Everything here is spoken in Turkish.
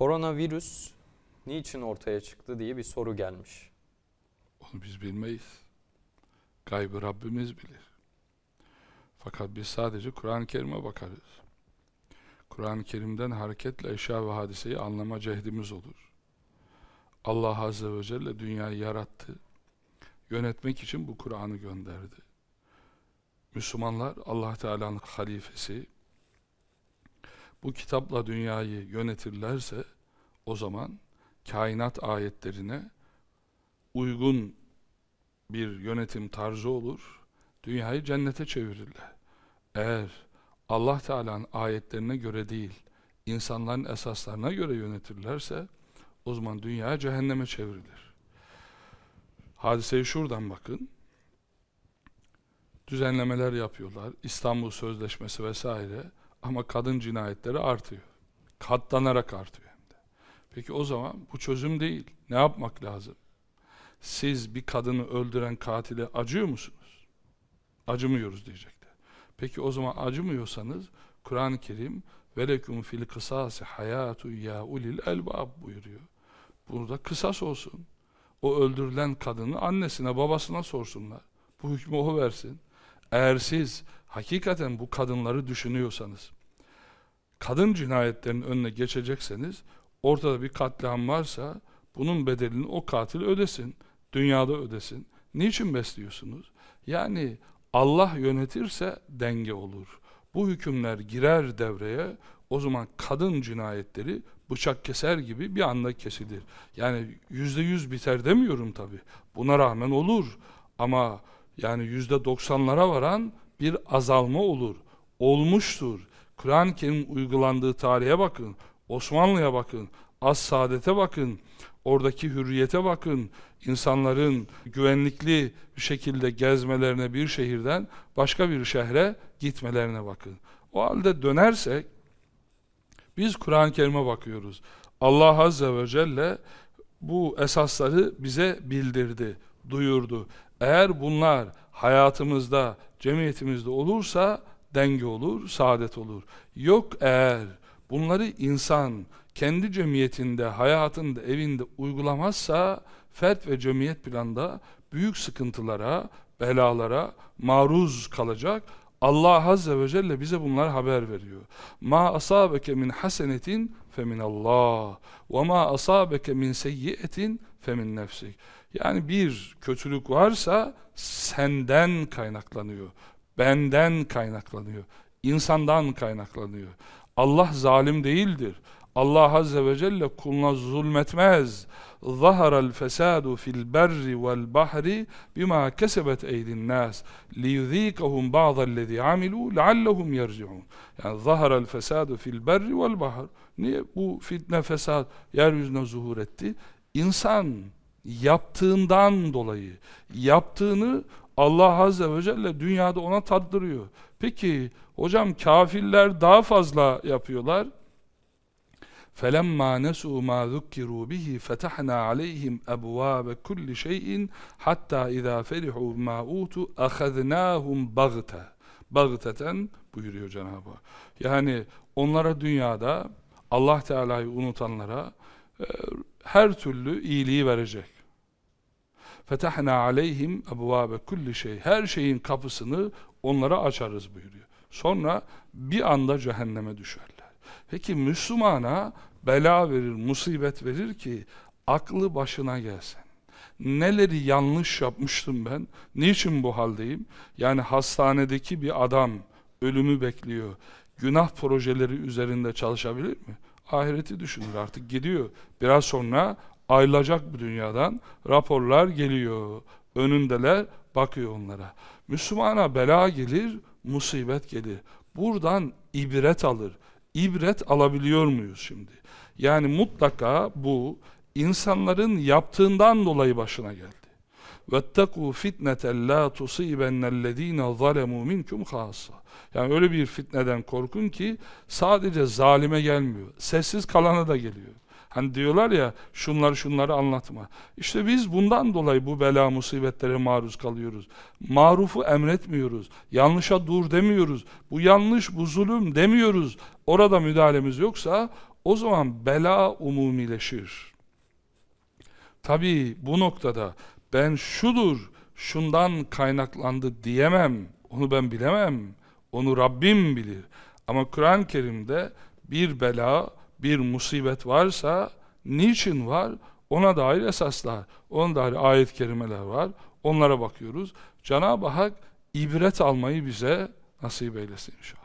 Koronavirüs niçin ortaya çıktı diye bir soru gelmiş. Onu biz bilmeyiz. Gaybı Rabbimiz bilir. Fakat biz sadece Kur'an-ı Kerim'e bakarız. Kur'an-ı Kerim'den hareketle eşya ve hadiseyi anlama cehdimiz olur. Allah Azze ve Celle dünyayı yarattı. Yönetmek için bu Kur'an'ı gönderdi. Müslümanlar Allah Teala'nın halifesi. Bu kitapla dünyayı yönetirlerse o zaman kainat ayetlerine uygun bir yönetim tarzı olur. Dünyayı cennete çevirirler. Eğer Allah Teala'nın ayetlerine göre değil, insanların esaslarına göre yönetirlerse o zaman dünya cehenneme çevrilir. Hadiseyi şuradan bakın. Düzenlemeler yapıyorlar. İstanbul Sözleşmesi vesaire ama kadın cinayetleri artıyor. Katlanarak artıyor hem de. Peki o zaman bu çözüm değil. Ne yapmak lazım? Siz bir kadını öldüren katile acıyor musunuz? Acımıyoruz diyecekler. Peki o zaman acımıyorsanız Kur'an-ı Kerim velekum fil kısası hayatu ya ulil elbab buyuruyor. Burada kısas olsun. O öldürülen kadını annesine babasına sorsunlar. Bu hükmü o versin. Eğer siz hakikaten bu kadınları düşünüyorsanız, kadın cinayetlerinin önüne geçecekseniz, ortada bir katliam varsa, bunun bedelini o katil ödesin. Dünyada ödesin. Niçin besliyorsunuz? Yani Allah yönetirse denge olur. Bu hükümler girer devreye, o zaman kadın cinayetleri bıçak keser gibi bir anda kesilir. Yani yüzde yüz biter demiyorum tabi. Buna rağmen olur. Ama yani yüzde doksanlara varan bir azalma olur. Olmuştur. Kur'an-ı Kerim uygulandığı tarihe bakın. Osmanlı'ya bakın. Az saadete bakın. Oradaki hürriyete bakın. İnsanların güvenlikli bir şekilde gezmelerine bir şehirden başka bir şehre gitmelerine bakın. O halde dönersek biz Kur'an-ı Kerim'e bakıyoruz. Allah Azze ve Celle bu esasları bize bildirdi, duyurdu. Eğer bunlar hayatımızda, cemiyetimizde olursa denge olur, saadet olur. Yok eğer bunları insan kendi cemiyetinde, hayatında, evinde uygulamazsa fert ve cemiyet planda büyük sıkıntılara, belalara maruz kalacak. Allah Azze ve Celle bize bunlar haber veriyor. Ma asabeke min hasenetin femin Allah ve ma asabeke min seyyiyetin femin nefsik. Yani bir kötülük varsa senden kaynaklanıyor. Benden kaynaklanıyor. insandan kaynaklanıyor. Allah zalim değildir. Allah Azze ve Celle kuluna zulmetmez. ظهر الفساد في البر والبحر بما كسبت أيدي الناس ليذيقهم بعض الذي عملوا لعلهم يرجعون yani ظهر الفساد في البر والبحر niye bu fitne fesat yeryüzüne zuhur etti İnsan yaptığından dolayı yaptığını Allah Azze ve Celle dünyada ona tattırıyor peki hocam kafirler daha fazla yapıyorlar فَلَمَّا نَسُوا مَا ذُكِّرُوا بِهِ فَتَحْنَا عَلَيْهِمْ أَبْوَابَ كُلِّ شَيْءٍ حَتَّى إِذَا فَرِحُوا مَا أُوتُوا أَخَذْنَاهُمْ بَغْتَةً Bagteten buyuruyor Cenab-ı Hak. Yani onlara dünyada Allah Teala'yı unutanlara e, her türlü iyiliği verecek. Fetahna aleyhim ebvabe kulli şey. Her şeyin kapısını onlara açarız buyuruyor. Sonra bir anda cehenneme düşerler. Peki Müslümana bela verir, musibet verir ki aklı başına gelsin. Neleri yanlış yapmıştım ben? Niçin bu haldeyim? Yani hastanedeki bir adam ölümü bekliyor. Günah projeleri üzerinde çalışabilir mi? Ahireti düşünür artık gidiyor. Biraz sonra ayrılacak bu dünyadan. Raporlar geliyor. Önündeler bakıyor onlara. Müslümana bela gelir, musibet gelir. Buradan ibret alır ibret alabiliyor muyuz şimdi? Yani mutlaka bu insanların yaptığından dolayı başına geldi. وَاتَّقُوا فِتْنَةً لَا تُصِيبَنَّ الَّذ۪ينَ ظَلَمُوا مِنْكُمْ خَاصًا Yani öyle bir fitneden korkun ki sadece zalime gelmiyor. Sessiz kalana da geliyor. Hani diyorlar ya şunları şunları anlatma. İşte biz bundan dolayı bu bela musibetlere maruz kalıyoruz. Marufu emretmiyoruz. Yanlışa dur demiyoruz. Bu yanlış, bu zulüm demiyoruz. Orada müdahalemiz yoksa o zaman bela umumileşir. Tabii bu noktada ben şudur, şundan kaynaklandı diyemem. Onu ben bilemem. Onu Rabbim bilir. Ama Kur'an-ı Kerim'de bir bela, bir musibet varsa niçin var? Ona dair esaslar, ona dair ayet-i kerimeler var. Onlara bakıyoruz. Cenab-ı Hak ibret almayı bize nasip eylesin inşallah.